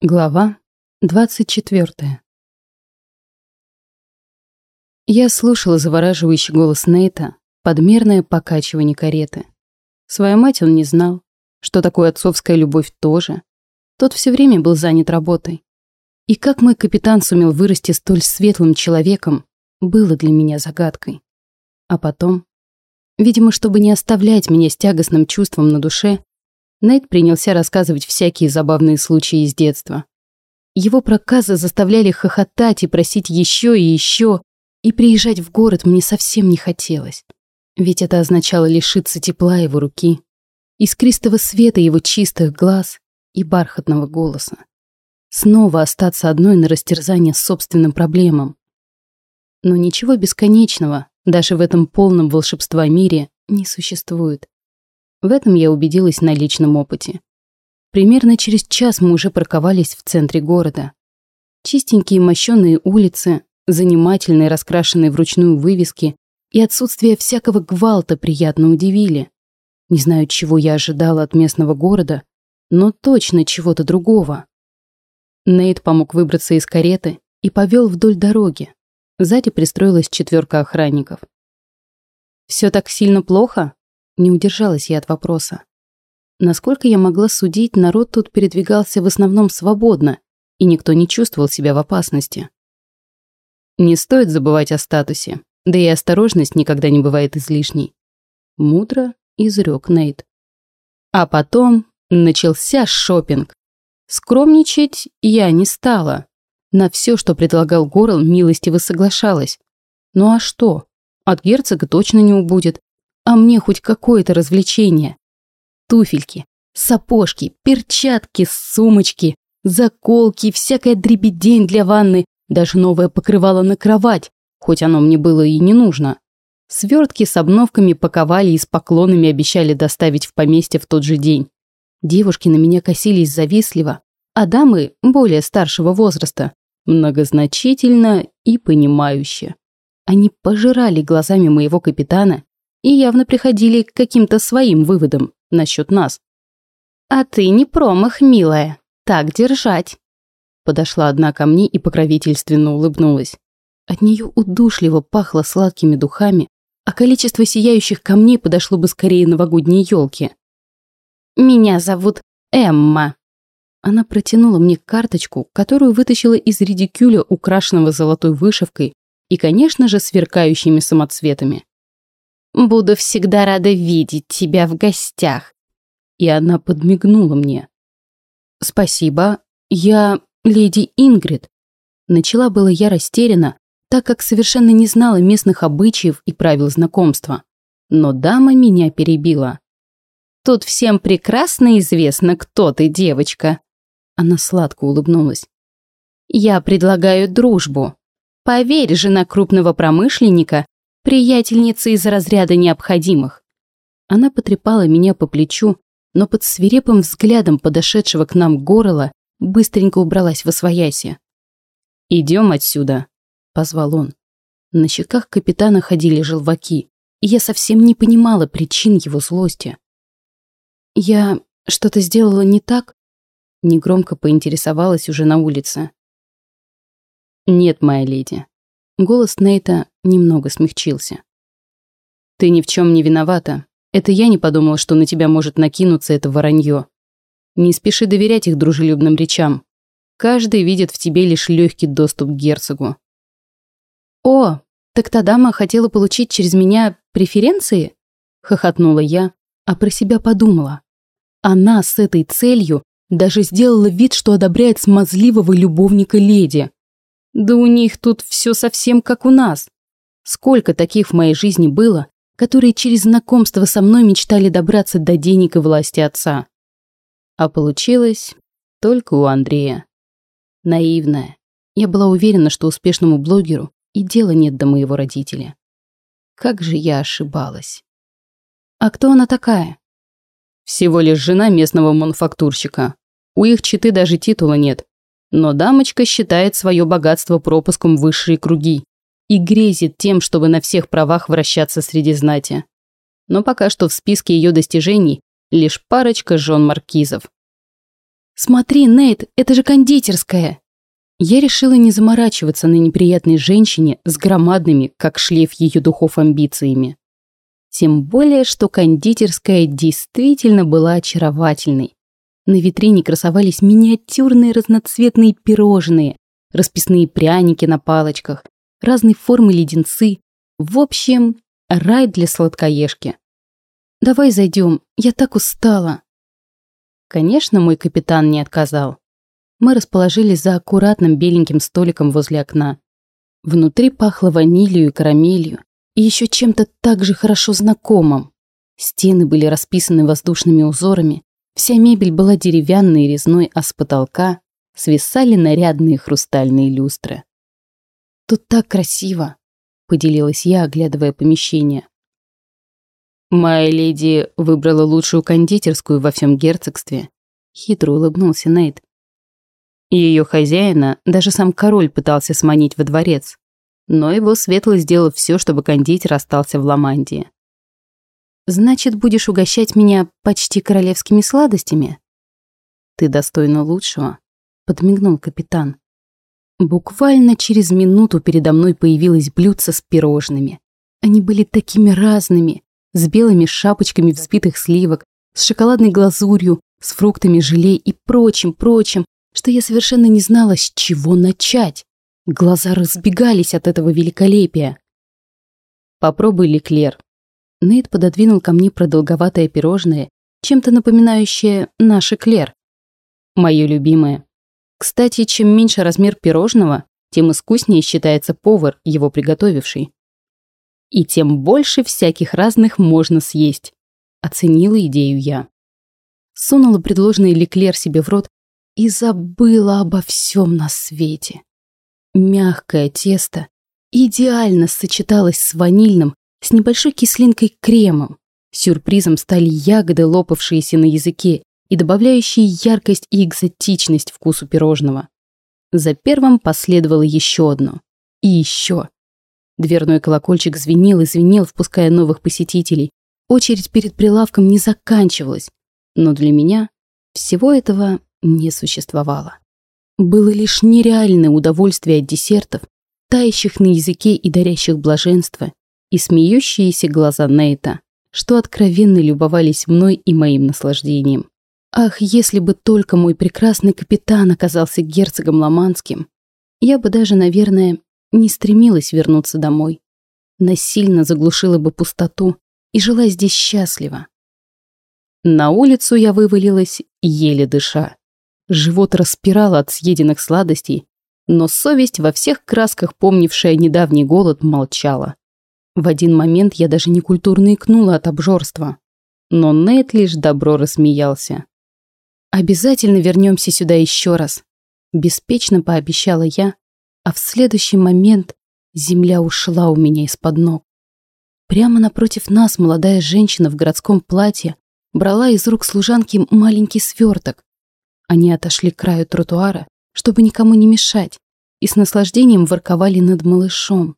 Глава 24 Я слушала завораживающий голос Нейта, подмерное покачивание кареты. Свою мать он не знал, что такое отцовская любовь тоже. Тот все время был занят работой. И как мой капитан сумел вырасти столь светлым человеком, было для меня загадкой. А потом, видимо, чтобы не оставлять меня с тягостным чувством на душе, Нейт принялся рассказывать всякие забавные случаи из детства. Его проказы заставляли хохотать и просить еще и еще, и приезжать в город мне совсем не хотелось. Ведь это означало лишиться тепла его руки, искристого света его чистых глаз и бархатного голоса. Снова остаться одной на растерзание собственным проблемам. Но ничего бесконечного, даже в этом полном волшебства мире, не существует. В этом я убедилась на личном опыте. Примерно через час мы уже парковались в центре города. Чистенькие мощеные улицы, занимательные раскрашенные вручную вывески и отсутствие всякого гвалта приятно удивили. Не знаю, чего я ожидала от местного города, но точно чего-то другого. Нейт помог выбраться из кареты и повел вдоль дороги. Сзади пристроилась четверка охранников. «Все так сильно плохо?» Не удержалась я от вопроса. Насколько я могла судить, народ тут передвигался в основном свободно, и никто не чувствовал себя в опасности. Не стоит забывать о статусе, да и осторожность никогда не бывает излишней. Мудро изрек Нейт. А потом начался шопинг. Скромничать я не стала. На все, что предлагал Горл, милостиво соглашалась. Ну а что? От герцога точно не убудет мне хоть какое-то развлечение. Туфельки, сапожки, перчатки, сумочки, заколки, всякая дребедень для ванны, даже новое покрывало на кровать, хоть оно мне было и не нужно. Свертки с обновками паковали и с поклонами обещали доставить в поместье в тот же день. Девушки на меня косились завистливо, а дамы, более старшего возраста, многозначительно и понимающе. Они пожирали глазами моего капитана и явно приходили к каким-то своим выводам насчет нас. «А ты не промах, милая. Так держать». Подошла одна ко мне и покровительственно улыбнулась. От нее удушливо пахло сладкими духами, а количество сияющих камней подошло бы скорее новогодней елке. «Меня зовут Эмма». Она протянула мне карточку, которую вытащила из редикюля, украшенного золотой вышивкой и, конечно же, сверкающими самоцветами. Буду всегда рада видеть тебя в гостях». И она подмигнула мне. «Спасибо, я леди Ингрид». Начала было я растеряна, так как совершенно не знала местных обычаев и правил знакомства. Но дама меня перебила. «Тут всем прекрасно известно, кто ты, девочка». Она сладко улыбнулась. «Я предлагаю дружбу. Поверь, жена крупного промышленника приятельница из разряда необходимых. Она потрепала меня по плечу, но под свирепым взглядом подошедшего к нам горла быстренько убралась во свояси. «Идем отсюда», — позвал он. На щеках капитана ходили желваки, и я совсем не понимала причин его злости. «Я что-то сделала не так?» Негромко поинтересовалась уже на улице. «Нет, моя леди, Голос Нейта немного смягчился. «Ты ни в чем не виновата. Это я не подумала, что на тебя может накинуться это воронье. Не спеши доверять их дружелюбным речам. Каждый видит в тебе лишь легкий доступ к герцогу». «О, так та дама хотела получить через меня преференции?» Хохотнула я, а про себя подумала. Она с этой целью даже сделала вид, что одобряет смазливого любовника леди. Да у них тут все совсем как у нас. Сколько таких в моей жизни было, которые через знакомство со мной мечтали добраться до денег и власти отца. А получилось только у Андрея. Наивная. Я была уверена, что успешному блогеру и дела нет до моего родителя. Как же я ошибалась. А кто она такая? Всего лишь жена местного мануфактурщика. У их читы даже титула нет, но дамочка считает свое богатство пропуском высшие круги и грезит тем, чтобы на всех правах вращаться среди знати. Но пока что в списке ее достижений лишь парочка жен маркизов. Смотри, Нейт, это же кондитерская!» Я решила не заморачиваться на неприятной женщине с громадными, как шлейф ее духов, амбициями. Тем более, что кондитерская действительно была очаровательной. На витрине красовались миниатюрные разноцветные пирожные, расписные пряники на палочках, разной формы леденцы. В общем, рай для сладкоежки. «Давай зайдем, я так устала». Конечно, мой капитан не отказал. Мы расположились за аккуратным беленьким столиком возле окна. Внутри пахло ванилью и карамелью, и еще чем-то так же хорошо знакомым. Стены были расписаны воздушными узорами, вся мебель была деревянной и резной, а с потолка свисали нарядные хрустальные люстры. «Тут так красиво», — поделилась я, оглядывая помещение. «Моя леди выбрала лучшую кондитерскую во всем герцогстве», — хитро улыбнулся Нейт. Ее хозяина даже сам король пытался сманить во дворец, но его светлость сделал все, чтобы кондитер остался в Ламандии. «Значит, будешь угощать меня почти королевскими сладостями?» «Ты достойна лучшего», — подмигнул капитан. Буквально через минуту передо мной появилось блюдце с пирожными. Они были такими разными, с белыми шапочками взбитых сливок, с шоколадной глазурью, с фруктами желе и прочим, прочим, что я совершенно не знала, с чего начать. Глаза разбегались от этого великолепия. «Попробуй ликлер». Нейт пододвинул ко мне продолговатое пирожное, чем-то напоминающее наш эклер. Мое любимое. Кстати, чем меньше размер пирожного, тем искуснее считается повар, его приготовивший. И тем больше всяких разных можно съесть. Оценила идею я. Сунула предложенный ликлер себе в рот и забыла обо всем на свете. Мягкое тесто идеально сочеталось с ванильным, с небольшой кислинкой кремом. Сюрпризом стали ягоды, лопавшиеся на языке и добавляющие яркость и экзотичность вкусу пирожного. За первым последовало еще одно. И еще. Дверной колокольчик звенел и звенел, впуская новых посетителей. Очередь перед прилавком не заканчивалась. Но для меня всего этого не существовало. Было лишь нереальное удовольствие от десертов, тающих на языке и дарящих блаженство, и смеющиеся глаза Нейта, что откровенно любовались мной и моим наслаждением. Ах, если бы только мой прекрасный капитан оказался герцогом Ломанским, я бы даже, наверное, не стремилась вернуться домой. Насильно заглушила бы пустоту и жила здесь счастливо. На улицу я вывалилась, еле дыша. Живот распирал от съеденных сладостей, но совесть во всех красках, помнившая недавний голод, молчала. В один момент я даже некультурно икнула от обжорства. Но Нейт лишь добро рассмеялся. «Обязательно вернемся сюда еще раз», – беспечно пообещала я, а в следующий момент земля ушла у меня из-под ног. Прямо напротив нас молодая женщина в городском платье брала из рук служанки маленький сверток, они отошли к краю тротуара, чтобы никому не мешать, и с наслаждением ворковали над малышом.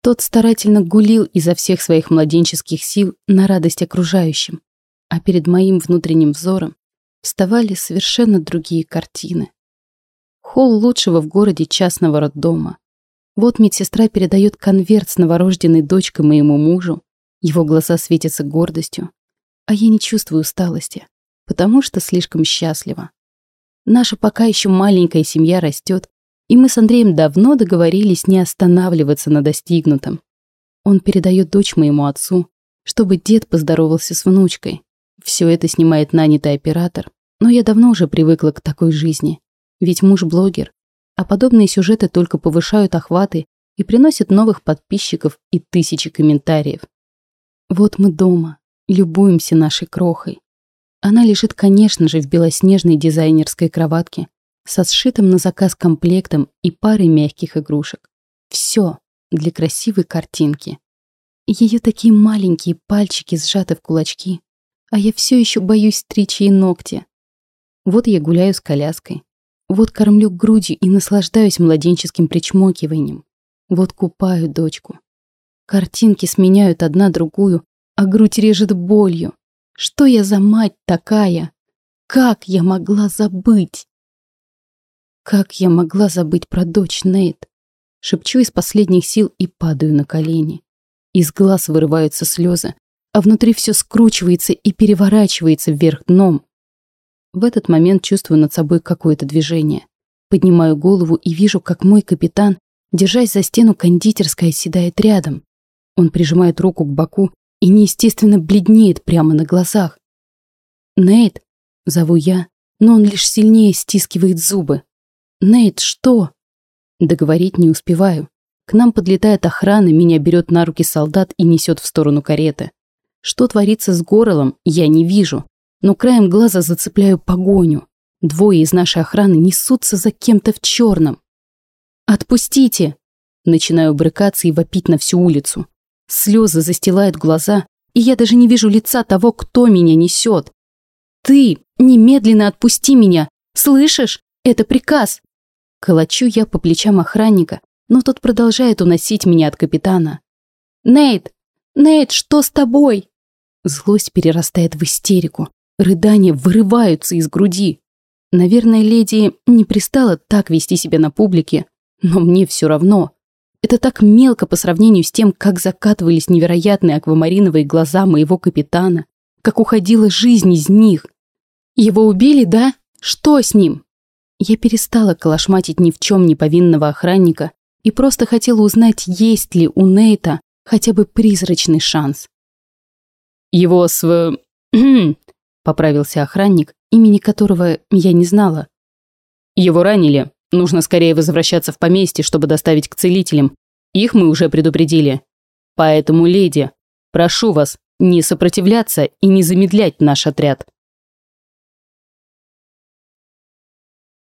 Тот старательно гулил изо всех своих младенческих сил на радость окружающим, а перед моим внутренним взором вставали совершенно другие картины. Холл лучшего в городе частного роддома. Вот медсестра передает конверт с новорожденной дочкой моему мужу, его глаза светятся гордостью, а я не чувствую усталости, потому что слишком счастлива. Наша пока еще маленькая семья растет, и мы с Андреем давно договорились не останавливаться на достигнутом. Он передает дочь моему отцу, чтобы дед поздоровался с внучкой. Все это снимает нанятый оператор, но я давно уже привыкла к такой жизни. Ведь муж блогер, а подобные сюжеты только повышают охваты и приносят новых подписчиков и тысячи комментариев. Вот мы дома, любуемся нашей крохой. Она лежит, конечно же, в белоснежной дизайнерской кроватке со сшитым на заказ комплектом и парой мягких игрушек. Все для красивой картинки. Ее такие маленькие пальчики сжаты в кулачки, а я все еще боюсь стричь ей ногти. Вот я гуляю с коляской, вот кормлю грудью и наслаждаюсь младенческим причмокиванием, вот купаю дочку. Картинки сменяют одна другую, а грудь режет болью. Что я за мать такая? Как я могла забыть? Как я могла забыть про дочь Нейт? Шепчу из последних сил и падаю на колени. Из глаз вырываются слезы, а внутри все скручивается и переворачивается вверх дном. В этот момент чувствую над собой какое-то движение. Поднимаю голову и вижу, как мой капитан, держась за стену кондитерской, оседает рядом. Он прижимает руку к боку и неестественно бледнеет прямо на глазах. «Нейт!» — зову я, но он лишь сильнее стискивает зубы. «Нейт, что?» Договорить не успеваю. К нам подлетает охрана, меня берет на руки солдат и несет в сторону кареты. Что творится с горлом, я не вижу, но краем глаза зацепляю погоню. Двое из нашей охраны несутся за кем-то в черном. «Отпустите!» Начинаю брыкаться и вопить на всю улицу. Слезы застилают глаза, и я даже не вижу лица того, кто меня несет. «Ты! Немедленно отпусти меня! Слышишь? Это приказ!» Колочу я по плечам охранника, но тот продолжает уносить меня от капитана. «Нейт! Нейт, что с тобой?» Злость перерастает в истерику. Рыдания вырываются из груди. Наверное, леди не пристала так вести себя на публике, но мне все равно. Это так мелко по сравнению с тем, как закатывались невероятные аквамариновые глаза моего капитана, как уходила жизнь из них. Его убили, да? Что с ним? Я перестала колошматить ни в чем не повинного охранника и просто хотела узнать, есть ли у Нейта хотя бы призрачный шанс. Его св... поправился охранник, имени которого я не знала. Его ранили. Нужно скорее возвращаться в поместье, чтобы доставить к целителям. Их мы уже предупредили. Поэтому, леди, прошу вас не сопротивляться и не замедлять наш отряд.